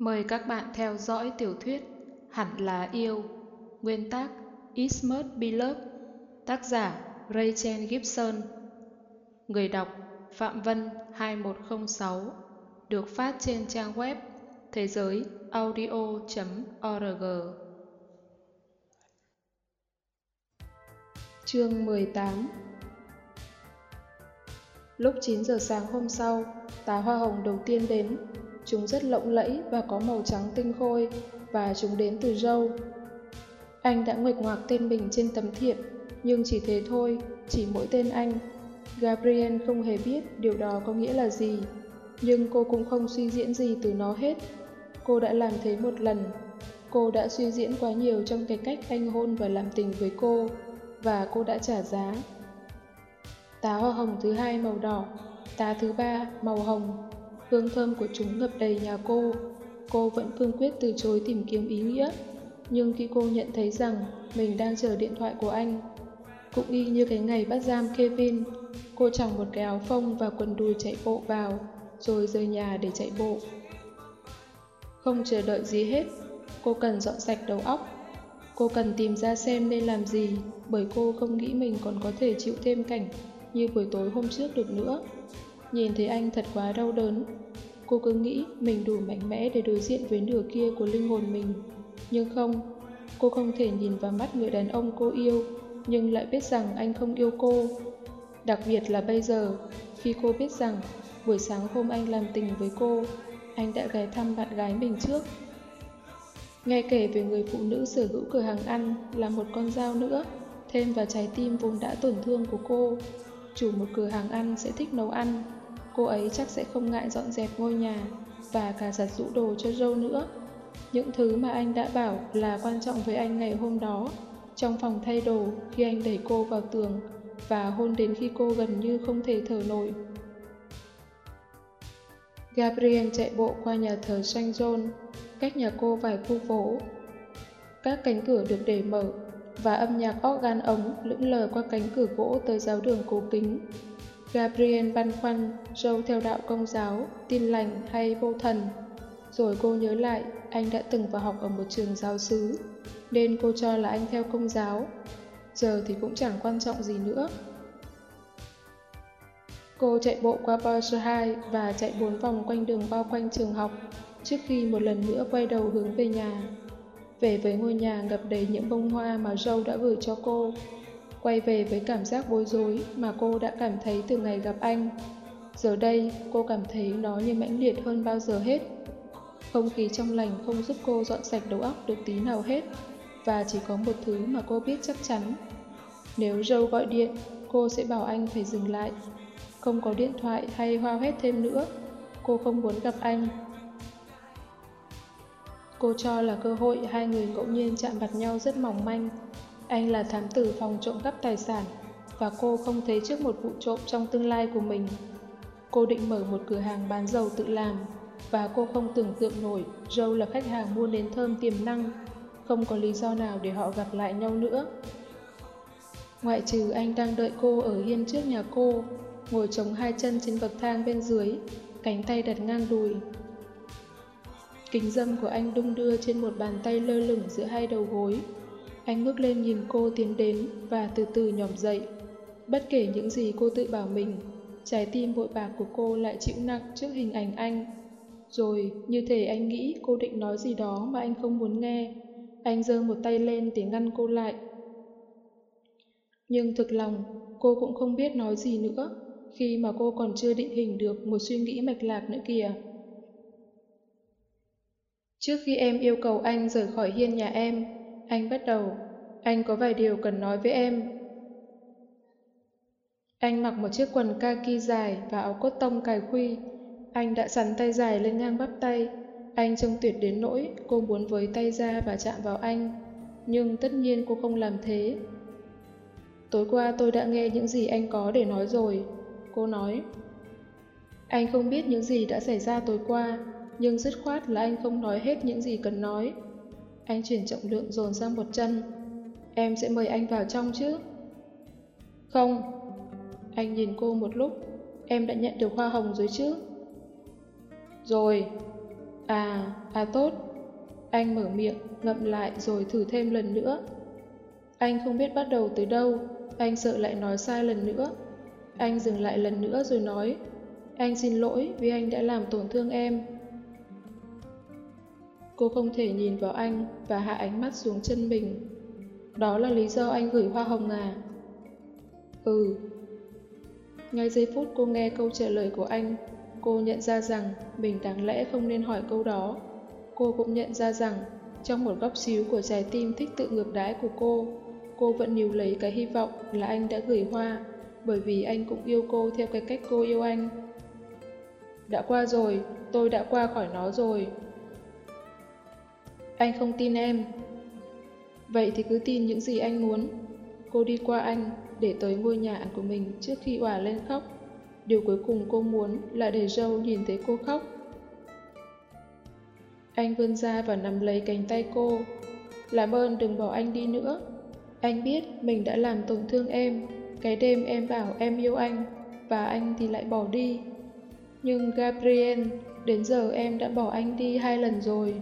Mời các bạn theo dõi tiểu thuyết Hẳn là yêu Nguyên tác It Must Be Love Tác giả Rachel Gibson. Người đọc Phạm Vân 2106 Được phát trên trang web thế giới audio.org Chương 18 Lúc 9 giờ sáng hôm sau, tá hoa hồng đầu tiên đến. Chúng rất lộng lẫy và có màu trắng tinh khôi, và chúng đến từ râu. Anh đã nguệch ngoạc tên mình trên tấm thiệp, nhưng chỉ thế thôi, chỉ mỗi tên anh. Gabriel không hề biết điều đó có nghĩa là gì, nhưng cô cũng không suy diễn gì từ nó hết. Cô đã làm thế một lần. Cô đã suy diễn quá nhiều trong cái cách anh hôn và làm tình với cô, và cô đã trả giá. Tá hoa hồng thứ hai màu đỏ, tá thứ ba màu hồng, Hương thơm của chúng ngập đầy nhà cô. Cô vẫn cương quyết từ chối tìm kiếm ý nghĩa. Nhưng khi cô nhận thấy rằng mình đang chờ điện thoại của anh, cũng y như cái ngày bắt giam Kevin, cô chẳng một cái áo phông và quần đùi chạy bộ vào, rồi rời nhà để chạy bộ. Không chờ đợi gì hết, cô cần dọn sạch đầu óc. Cô cần tìm ra xem nên làm gì, bởi cô không nghĩ mình còn có thể chịu thêm cảnh như buổi tối hôm trước được nữa. Nhìn thấy anh thật quá đau đớn. Cô cứ nghĩ mình đủ mạnh mẽ để đối diện với nửa kia của linh hồn mình. Nhưng không, cô không thể nhìn vào mắt người đàn ông cô yêu, nhưng lại biết rằng anh không yêu cô. Đặc biệt là bây giờ, khi cô biết rằng buổi sáng hôm anh làm tình với cô, anh đã ghé thăm bạn gái mình trước. Nghe kể về người phụ nữ sở hữu cửa hàng ăn là một con dao nữa, thêm vào trái tim vốn đã tổn thương của cô. Chủ một cửa hàng ăn sẽ thích nấu ăn, cô ấy chắc sẽ không ngại dọn dẹp ngôi nhà và cả giặt rũ đồ cho dâu nữa. Những thứ mà anh đã bảo là quan trọng với anh ngày hôm đó, trong phòng thay đồ khi anh đẩy cô vào tường và hôn đến khi cô gần như không thể thở nổi. Gabriel chạy bộ qua nhà thờ Saint John, cách nhà cô vài khu phố. Các cánh cửa được để mở và âm nhạc organ ống lững lờ qua cánh cửa gỗ tới giáo đường cổ kính Gabriel băn khoăn Joe theo đạo công giáo, tin lành hay vô thần. Rồi cô nhớ lại anh đã từng vào học ở một trường giáo xứ, nên cô cho là anh theo công giáo. Giờ thì cũng chẳng quan trọng gì nữa. Cô chạy bộ qua Porsche 2 và chạy bốn vòng quanh đường bao quanh trường học trước khi một lần nữa quay đầu hướng về nhà. Về với ngôi nhà ngập đầy những bông hoa mà Joe đã gửi cho cô quay về với cảm giác bối rối mà cô đã cảm thấy từ ngày gặp anh. Giờ đây, cô cảm thấy nó như mãnh liệt hơn bao giờ hết. Không khí trong lành không giúp cô dọn sạch đầu óc được tí nào hết, và chỉ có một thứ mà cô biết chắc chắn. Nếu Joe gọi điện, cô sẽ bảo anh phải dừng lại. Không có điện thoại hay hoa hét thêm nữa, cô không muốn gặp anh. Cô cho là cơ hội hai người ngẫu nhiên chạm mặt nhau rất mỏng manh, anh là thám tử phòng trộm cắp tài sản và cô không thấy trước một vụ trộm trong tương lai của mình. Cô định mở một cửa hàng bán dầu tự làm và cô không tưởng tượng nổi Joe là khách hàng mua nến thơm tiềm năng, không có lý do nào để họ gặp lại nhau nữa. Ngoại trừ anh đang đợi cô ở hiên trước nhà cô, ngồi chống hai chân trên bậc thang bên dưới, cánh tay đặt ngang đùi. Kính dâm của anh đung đưa trên một bàn tay lơ lửng giữa hai đầu gối, anh ngước lên nhìn cô tiến đến và từ từ nhòm dậy. Bất kể những gì cô tự bảo mình, trái tim bội bạc của cô lại chịu nặng trước hình ảnh anh. Rồi, như thể anh nghĩ cô định nói gì đó mà anh không muốn nghe. Anh giơ một tay lên để ngăn cô lại. Nhưng thực lòng, cô cũng không biết nói gì nữa, khi mà cô còn chưa định hình được một suy nghĩ mạch lạc nữa kìa. Trước khi em yêu cầu anh rời khỏi hiên nhà em, anh bắt đầu, anh có vài điều cần nói với em. Anh mặc một chiếc quần kaki dài và áo cốt tông cài khuy. Anh đã sắn tay dài lên ngang bắp tay. Anh trông tuyệt đến nỗi cô muốn với tay ra và chạm vào anh. Nhưng tất nhiên cô không làm thế. Tối qua tôi đã nghe những gì anh có để nói rồi. Cô nói. Anh không biết những gì đã xảy ra tối qua, nhưng dứt khoát là anh không nói hết những gì cần nói. Anh chuyển trọng lượng dồn sang một chân. Em sẽ mời anh vào trong chứ? Không. Anh nhìn cô một lúc. Em đã nhận được hoa hồng rồi chứ? Rồi. À, à tốt. Anh mở miệng, ngậm lại rồi thử thêm lần nữa. Anh không biết bắt đầu từ đâu, anh sợ lại nói sai lần nữa. Anh dừng lại lần nữa rồi nói, anh xin lỗi vì anh đã làm tổn thương em. Cô không thể nhìn vào anh và hạ ánh mắt xuống chân mình. Đó là lý do anh gửi hoa hồng à? Ừ. Ngay giây phút cô nghe câu trả lời của anh, cô nhận ra rằng mình đáng lẽ không nên hỏi câu đó. Cô cũng nhận ra rằng trong một góc xíu của trái tim thích tự ngược đái của cô, cô vẫn níu lấy cái hy vọng là anh đã gửi hoa, bởi vì anh cũng yêu cô theo cái cách cô yêu anh. Đã qua rồi, tôi đã qua khỏi nó rồi. Anh không tin em. Vậy thì cứ tin những gì anh muốn. Cô đi qua anh để tới ngôi nhà của mình trước khi òa lên khóc. Điều cuối cùng cô muốn là để Joe nhìn thấy cô khóc. Anh vươn ra và nắm lấy cánh tay cô. Làm ơn đừng bỏ anh đi nữa. Anh biết mình đã làm tổn thương em. Cái đêm em bảo em yêu anh, và anh thì lại bỏ đi. Nhưng Gabriel, đến giờ em đã bỏ anh đi hai lần rồi.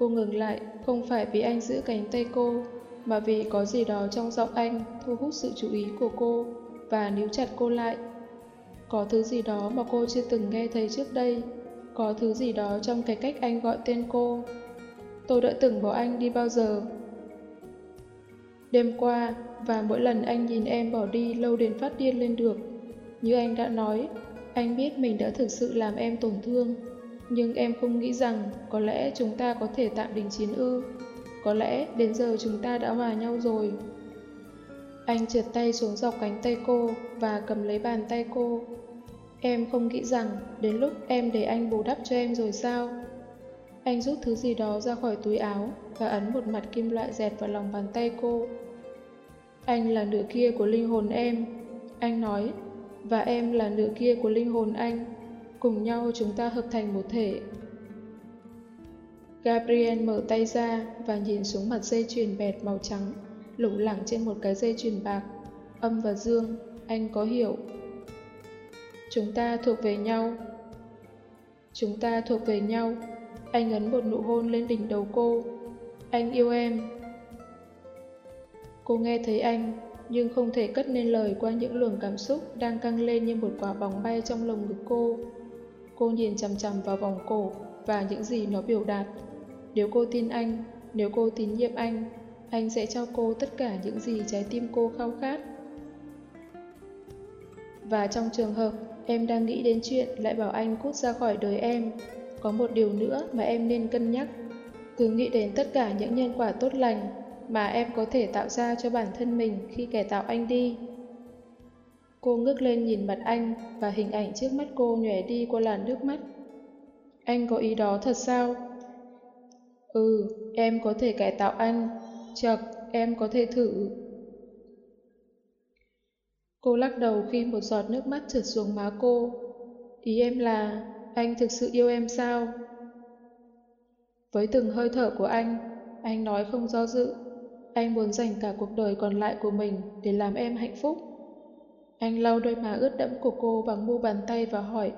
Cô ngừng lại, không phải vì anh giữ cánh tay cô, mà vì có gì đó trong giọng anh thu hút sự chú ý của cô và níu chặt cô lại. Có thứ gì đó mà cô chưa từng nghe thấy trước đây, có thứ gì đó trong cái cách anh gọi tên cô. Tôi đã từng bỏ anh đi bao giờ. Đêm qua, và mỗi lần anh nhìn em bỏ đi lâu đến phát điên lên được. Như anh đã nói, anh biết mình đã thực sự làm em tổn thương. Nhưng em không nghĩ rằng có lẽ chúng ta có thể tạm đình chiến ư. Có lẽ đến giờ chúng ta đã hòa nhau rồi. Anh trượt tay xuống dọc cánh tay cô và cầm lấy bàn tay cô. Em không nghĩ rằng đến lúc em để anh bù đắp cho em rồi sao? Anh rút thứ gì đó ra khỏi túi áo và ấn một mặt kim loại dẹt vào lòng bàn tay cô. Anh là nửa kia của linh hồn em, anh nói, và em là nửa kia của linh hồn anh. Cùng nhau chúng ta hợp thành một thể. Gabriel mở tay ra và nhìn xuống mặt dây chuyền bẹt màu trắng, lủng lẳng trên một cái dây chuyền bạc. Âm và dương, anh có hiểu. Chúng ta thuộc về nhau. Chúng ta thuộc về nhau. Anh ấn một nụ hôn lên đỉnh đầu cô. Anh yêu em. Cô nghe thấy anh, nhưng không thể cất nên lời qua những luồng cảm xúc đang căng lên như một quả bóng bay trong lồng ngực cô. Cô nhìn chằm chằm vào vòng cổ và những gì nó biểu đạt. Nếu cô tin anh, nếu cô tín nhiệm anh, anh sẽ cho cô tất cả những gì trái tim cô khao khát. Và trong trường hợp em đang nghĩ đến chuyện lại bảo anh cút ra khỏi đời em, có một điều nữa mà em nên cân nhắc. Cứ nghĩ đến tất cả những nhân quả tốt lành mà em có thể tạo ra cho bản thân mình khi kẻ tạo anh đi. Cô ngước lên nhìn mặt anh và hình ảnh trước mắt cô nhòe đi qua làn nước mắt. Anh có ý đó thật sao? Ừ, em có thể cải tạo anh. Chật, em có thể thử. Cô lắc đầu khi một giọt nước mắt trượt xuống má cô. Ý em là, anh thực sự yêu em sao? Với từng hơi thở của anh, anh nói không do dự. Anh muốn dành cả cuộc đời còn lại của mình để làm em hạnh phúc. Anh lau đôi má ướt đẫm của cô bằng mu bàn tay và hỏi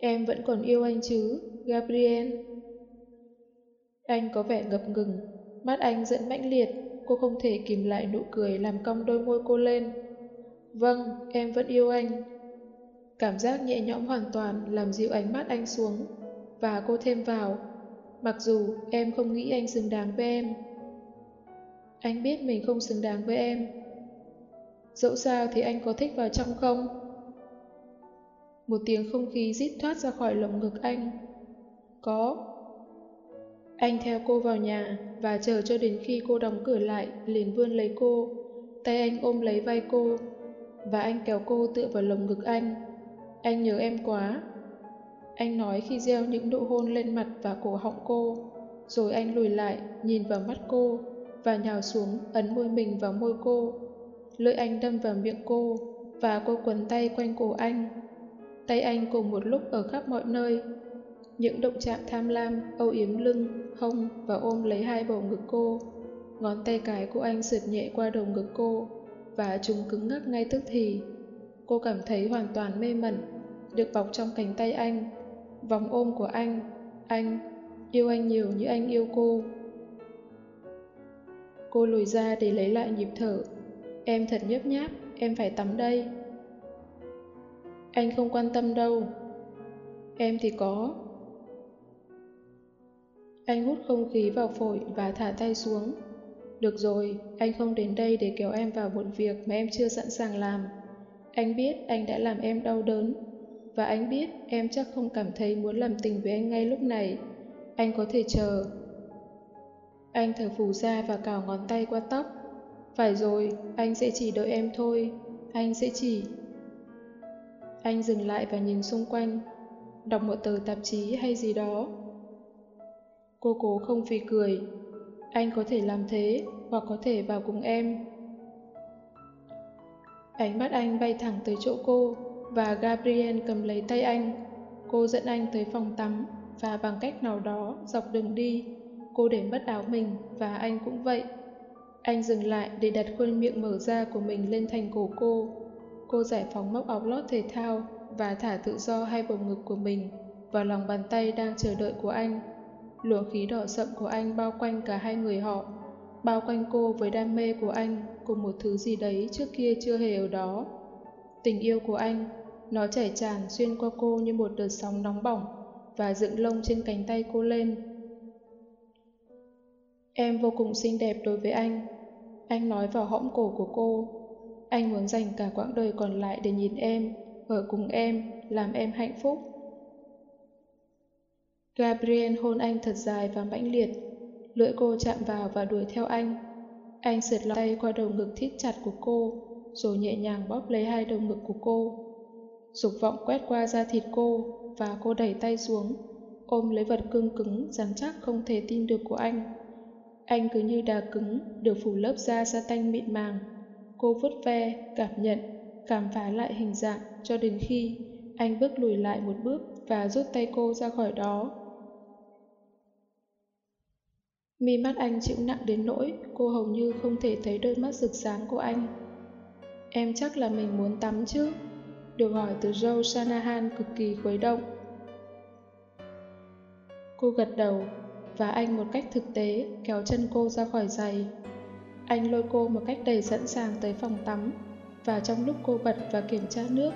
Em vẫn còn yêu anh chứ, Gabriel? Anh có vẻ ngập ngừng, mắt anh giận mãnh liệt, cô không thể kìm lại nụ cười làm cong đôi môi cô lên. Vâng, em vẫn yêu anh. Cảm giác nhẹ nhõm hoàn toàn làm dịu ánh mắt anh xuống, và cô thêm vào, mặc dù em không nghĩ anh xứng đáng với em. Anh biết mình không xứng đáng với em, Dẫu sao thì anh có thích vào trong không? Một tiếng không khí rít thoát ra khỏi lồng ngực anh. Có. Anh theo cô vào nhà và chờ cho đến khi cô đóng cửa lại liền vươn lấy cô. Tay anh ôm lấy vai cô và anh kéo cô tựa vào lồng ngực anh. Anh nhớ em quá. Anh nói khi gieo những nụ hôn lên mặt và cổ họng cô. Rồi anh lùi lại, nhìn vào mắt cô và nhào xuống ấn môi mình vào môi cô. Lưỡi anh đâm vào miệng cô, và cô quấn tay quanh cổ anh. Tay anh cùng một lúc ở khắp mọi nơi. Những động chạm tham lam, âu yếm lưng, hông và ôm lấy hai bầu ngực cô. Ngón tay cái của anh sượt nhẹ qua đầu ngực cô, và chúng cứng ngắc ngay tức thì. Cô cảm thấy hoàn toàn mê mẩn, được bọc trong cánh tay anh, vòng ôm của anh. Anh, yêu anh nhiều như anh yêu cô. Cô lùi ra để lấy lại nhịp thở. Em thật nhấp nháp, em phải tắm đây. Anh không quan tâm đâu. Em thì có. Anh hút không khí vào phổi và thả tay xuống. Được rồi, anh không đến đây để kéo em vào một việc mà em chưa sẵn sàng làm. Anh biết anh đã làm em đau đớn, và anh biết em chắc không cảm thấy muốn làm tình với anh ngay lúc này. Anh có thể chờ. Anh thở phù ra và cào ngón tay qua tóc. Phải rồi, anh sẽ chỉ đợi em thôi. Anh sẽ chỉ... Anh dừng lại và nhìn xung quanh, đọc một tờ tạp chí hay gì đó. Cô cố không phì cười. Anh có thể làm thế, hoặc có thể vào cùng em. Ánh mắt anh bay thẳng tới chỗ cô, và Gabriel cầm lấy tay anh. Cô dẫn anh tới phòng tắm, và bằng cách nào đó dọc đường đi, cô để mất áo mình, và anh cũng vậy. Anh dừng lại để đặt khuôn miệng mở ra của mình lên thành cổ cô. Cô giải phóng móc áo lót thể thao và thả tự do hai bầu ngực của mình vào lòng bàn tay đang chờ đợi của anh. Luồng khí đỏ sậm của anh bao quanh cả hai người họ, bao quanh cô với đam mê của anh cùng một thứ gì đấy trước kia chưa hề ở đó. Tình yêu của anh, nó chảy tràn xuyên qua cô như một đợt sóng nóng bỏng và dựng lông trên cánh tay cô lên. Em vô cùng xinh đẹp đối với anh. Anh nói vào hõm cổ của cô. Anh muốn dành cả quãng đời còn lại để nhìn em, ở cùng em, làm em hạnh phúc. Gabriel hôn anh thật dài và mãnh liệt. Lưỡi cô chạm vào và đuổi theo anh. Anh sượt lòng tay qua đầu ngực thít chặt của cô, rồi nhẹ nhàng bóp lấy hai đầu ngực của cô. Dục vọng quét qua da thịt cô, và cô đẩy tay xuống, ôm lấy vật cương cứng, rắn chắc không thể tin được của anh. Anh cứ như đá cứng, được phủ lớp da sa tanh mịn màng. Cô vứt ve, cảm nhận, cảm phá lại hình dạng cho đến khi anh bước lùi lại một bước và rút tay cô ra khỏi đó. Mi mắt anh chịu nặng đến nỗi cô hầu như không thể thấy đôi mắt rực sáng của anh. Em chắc là mình muốn tắm chứ? Được hỏi từ Joe Shanahan cực kỳ khuấy động. Cô gật đầu, và anh một cách thực tế kéo chân cô ra khỏi giày. Anh lôi cô một cách đầy sẵn sàng tới phòng tắm, và trong lúc cô bật và kiểm tra nước,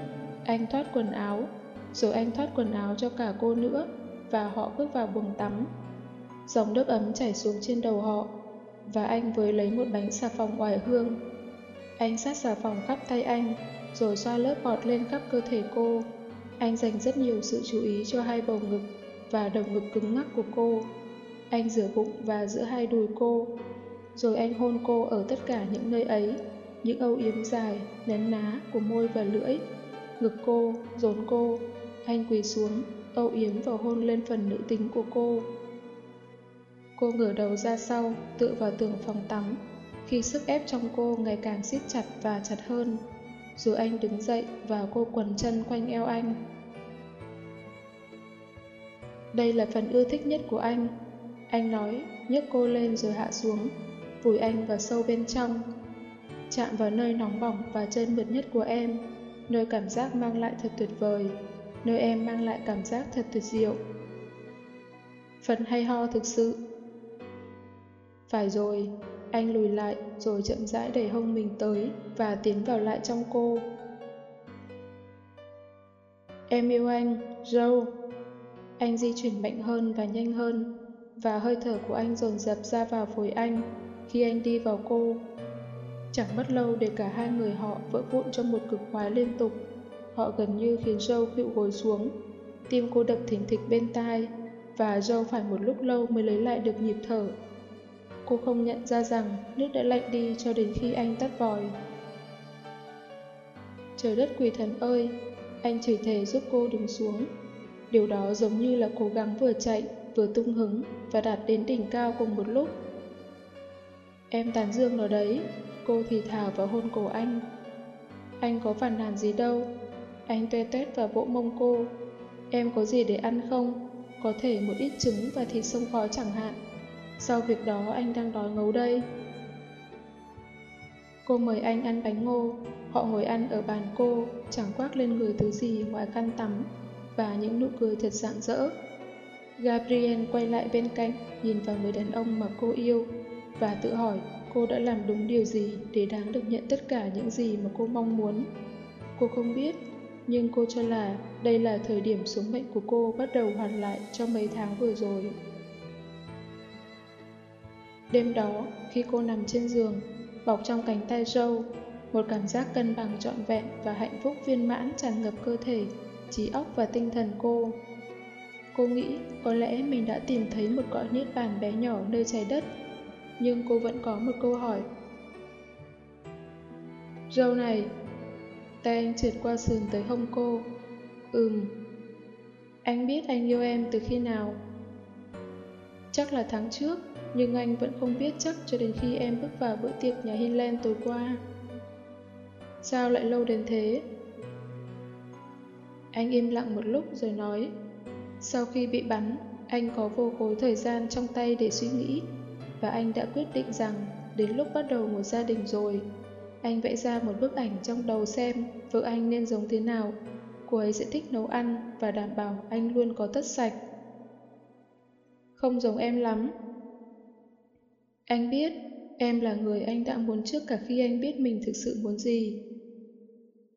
anh thoát quần áo, rồi anh thoát quần áo cho cả cô nữa, và họ bước vào buồng tắm. Dòng nước ấm chảy xuống trên đầu họ, và anh với lấy một bánh xà phòng oải hương. Anh sát xà phòng khắp tay anh, rồi xoa lớp bọt lên khắp cơ thể cô. Anh dành rất nhiều sự chú ý cho hai bầu ngực và đầu ngực cứng ngắc của cô. Anh rửa bụng và giữa hai đùi cô, rồi anh hôn cô ở tất cả những nơi ấy, những âu yếm dài, nén ná của môi và lưỡi. Ngực cô, rốn cô, anh quỳ xuống, âu yếm và hôn lên phần nữ tính của cô. Cô ngửa đầu ra sau, tựa vào tường phòng tắm, khi sức ép trong cô ngày càng siết chặt và chặt hơn. Rồi anh đứng dậy và cô quần chân quanh eo anh. Đây là phần ưa thích nhất của anh, anh nói, nhấc cô lên rồi hạ xuống, vùi anh vào sâu bên trong. Chạm vào nơi nóng bỏng và chân mượt nhất của em, nơi cảm giác mang lại thật tuyệt vời, nơi em mang lại cảm giác thật tuyệt diệu. Phần hay ho thực sự. Phải rồi, anh lùi lại rồi chậm rãi đẩy hông mình tới và tiến vào lại trong cô. Em yêu anh, Joe. Anh di chuyển mạnh hơn và nhanh hơn, và hơi thở của anh dồn dập ra vào phổi anh khi anh đi vào cô. Chẳng mất lâu để cả hai người họ vỡ vụn trong một cực khoái liên tục. Họ gần như khiến Joe khịu gối xuống. Tim cô đập thình thịch bên tai, và Joe phải một lúc lâu mới lấy lại được nhịp thở. Cô không nhận ra rằng nước đã lạnh đi cho đến khi anh tắt vòi. Trời đất quỷ thần ơi, anh chửi thề giúp cô đứng xuống. Điều đó giống như là cố gắng vừa chạy, vừa tung hứng và đạt đến đỉnh cao cùng một lúc. Em tán dương nó đấy, cô thì thào và hôn cổ anh. Anh có phản nàn gì đâu, anh tuê tuét và vỗ mông cô. Em có gì để ăn không? Có thể một ít trứng và thịt sông khói chẳng hạn. Sau việc đó anh đang đói ngấu đây. Cô mời anh ăn bánh ngô, họ ngồi ăn ở bàn cô, chẳng quác lên người thứ gì ngoài khăn tắm, và những nụ cười thật rạng rỡ. Gabriel quay lại bên cạnh, nhìn vào người đàn ông mà cô yêu và tự hỏi cô đã làm đúng điều gì để đáng được nhận tất cả những gì mà cô mong muốn. Cô không biết, nhưng cô cho là đây là thời điểm số mệnh của cô bắt đầu hoàn lại trong mấy tháng vừa rồi. Đêm đó, khi cô nằm trên giường, bọc trong cánh tay Joe, một cảm giác cân bằng trọn vẹn và hạnh phúc viên mãn tràn ngập cơ thể, trí óc và tinh thần cô. Cô nghĩ có lẽ mình đã tìm thấy một cõi niết bàn bé nhỏ nơi trái đất, nhưng cô vẫn có một câu hỏi. Râu này, tay anh trượt qua sườn tới hông cô. Ừm. Anh biết anh yêu em từ khi nào? Chắc là tháng trước, nhưng anh vẫn không biết chắc cho đến khi em bước vào bữa tiệc nhà Hinland tối qua. Sao lại lâu đến thế? Anh im lặng một lúc rồi nói, sau khi bị bắn, anh có vô khối thời gian trong tay để suy nghĩ, và anh đã quyết định rằng đến lúc bắt đầu một gia đình rồi, anh vẽ ra một bức ảnh trong đầu xem vợ anh nên giống thế nào. Cô ấy sẽ thích nấu ăn và đảm bảo anh luôn có tất sạch. Không giống em lắm. Anh biết, em là người anh đã muốn trước cả khi anh biết mình thực sự muốn gì.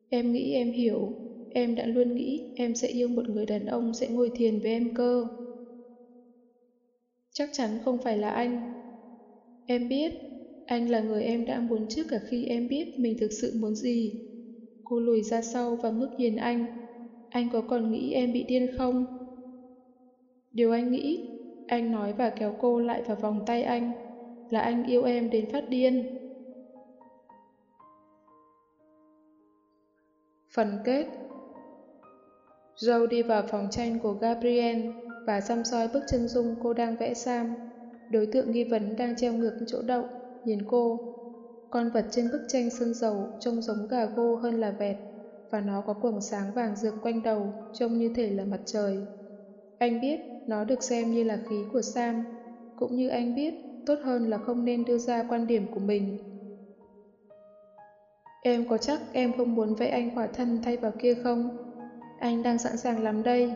Em nghĩ em hiểu, em đã luôn nghĩ em sẽ yêu một người đàn ông sẽ ngồi thiền với em cơ. Chắc chắn không phải là anh. Em biết, anh là người em đã muốn trước cả khi em biết mình thực sự muốn gì. Cô lùi ra sau và ngước nhìn anh. Anh có còn nghĩ em bị điên không? Điều anh nghĩ, anh nói và kéo cô lại vào vòng tay anh, là anh yêu em đến phát điên. Phần kết Joe đi vào phòng tranh của Gabriel và xăm soi bức chân dung cô đang vẽ Sam. Đối tượng nghi vấn đang treo ngược chỗ đậu, nhìn cô. Con vật trên bức tranh sơn dầu trông giống gà gô hơn là vẹt, và nó có quầng sáng vàng rực quanh đầu, trông như thể là mặt trời. Anh biết nó được xem như là khí của Sam, cũng như anh biết tốt hơn là không nên đưa ra quan điểm của mình. Em có chắc em không muốn vẽ anh khỏa thân thay vào kia không? Anh đang sẵn sàng lắm đây.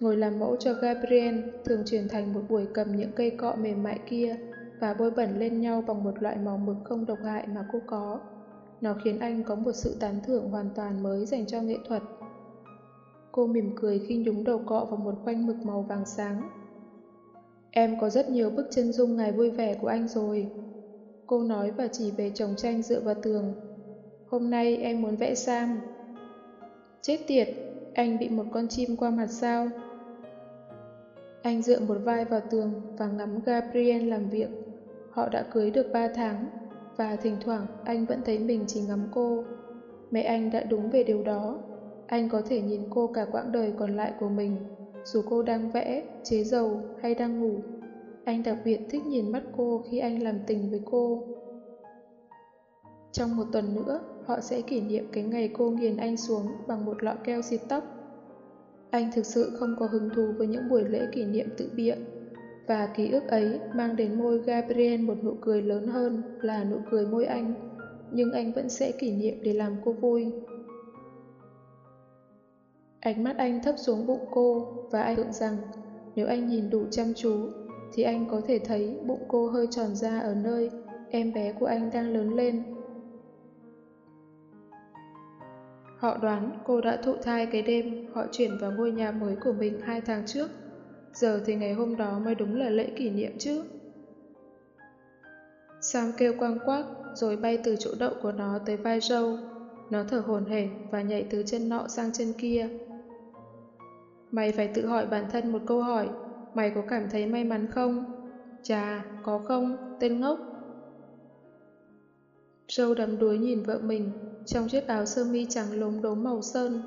Ngồi làm mẫu cho Gabriel, thường chuyển thành một buổi cầm những cây cọ mềm mại kia và bôi bẩn lên nhau bằng một loại màu mực không độc hại mà cô có. Nó khiến anh có một sự tán thưởng hoàn toàn mới dành cho nghệ thuật. Cô mỉm cười khi nhúng đầu cọ vào một khoanh mực màu vàng sáng. Em có rất nhiều bức chân dung ngày vui vẻ của anh rồi. Cô nói và chỉ về chồng tranh dựa vào tường. Hôm nay em muốn vẽ Sam. Chết tiệt, anh bị một con chim qua mặt sao? Anh dựa một vai vào tường và ngắm Gabriel làm việc. Họ đã cưới được 3 tháng, và thỉnh thoảng anh vẫn thấy mình chỉ ngắm cô. Mẹ anh đã đúng về điều đó. Anh có thể nhìn cô cả quãng đời còn lại của mình, dù cô đang vẽ, chế dầu hay đang ngủ. Anh đặc biệt thích nhìn mắt cô khi anh làm tình với cô. Trong một tuần nữa, họ sẽ kỷ niệm cái ngày cô nghiền anh xuống bằng một lọ keo xịt tóc. Anh thực sự không có hứng thú với những buổi lễ kỷ niệm tự bịa, và ký ức ấy mang đến môi Gabriel một nụ cười lớn hơn là nụ cười môi anh, nhưng anh vẫn sẽ kỷ niệm để làm cô vui. Ánh mắt anh thấp xuống bụng cô và anh tưởng rằng nếu anh nhìn đủ chăm chú thì anh có thể thấy bụng cô hơi tròn ra ở nơi em bé của anh đang lớn lên. Họ đoán cô đã thụ thai cái đêm họ chuyển vào ngôi nhà mới của mình hai tháng trước. Giờ thì ngày hôm đó mới đúng là lễ kỷ niệm chứ. Sam kêu quang quác rồi bay từ chỗ đậu của nó tới vai râu. Nó thở hổn hển và nhảy từ chân nọ sang chân kia. Mày phải tự hỏi bản thân một câu hỏi. Mày có cảm thấy may mắn không? Chà, có không, tên ngốc? Râu đắm đuối nhìn vợ mình trong chiếc áo sơ mi trắng lốm đốm màu sơn.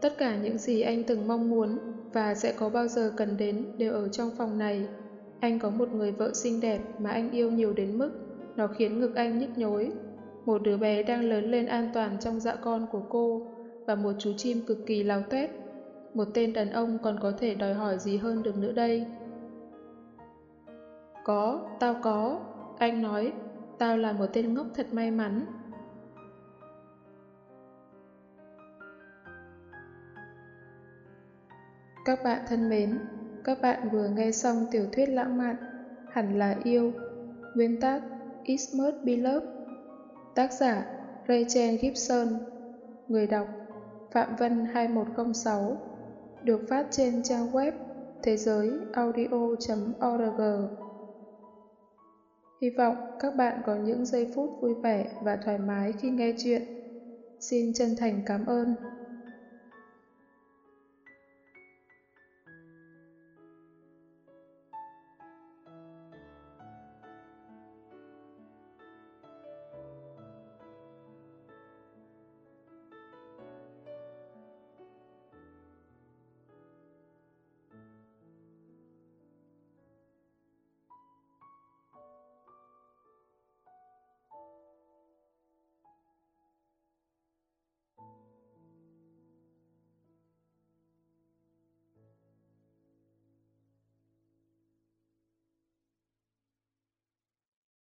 Tất cả những gì anh từng mong muốn và sẽ có bao giờ cần đến đều ở trong phòng này. Anh có một người vợ xinh đẹp mà anh yêu nhiều đến mức nó khiến ngực anh nhức nhối. Một đứa bé đang lớn lên an toàn trong dạ con của cô và một chú chim cực kỳ lao tuét. Một tên đàn ông còn có thể đòi hỏi gì hơn được nữa đây? Có, tao có. Anh nói, tao là một tên ngốc thật may mắn. Các bạn thân mến, các bạn vừa nghe xong tiểu thuyết lãng mạn Hẳn là yêu, nguyên tác It Must Be Love, tác giả Rachel Gibson, người đọc Phạm Vân 2106, được phát trên trang web thế giới audio.org. Hy vọng các bạn có những giây phút vui vẻ và thoải mái khi nghe chuyện. Xin chân thành cảm ơn.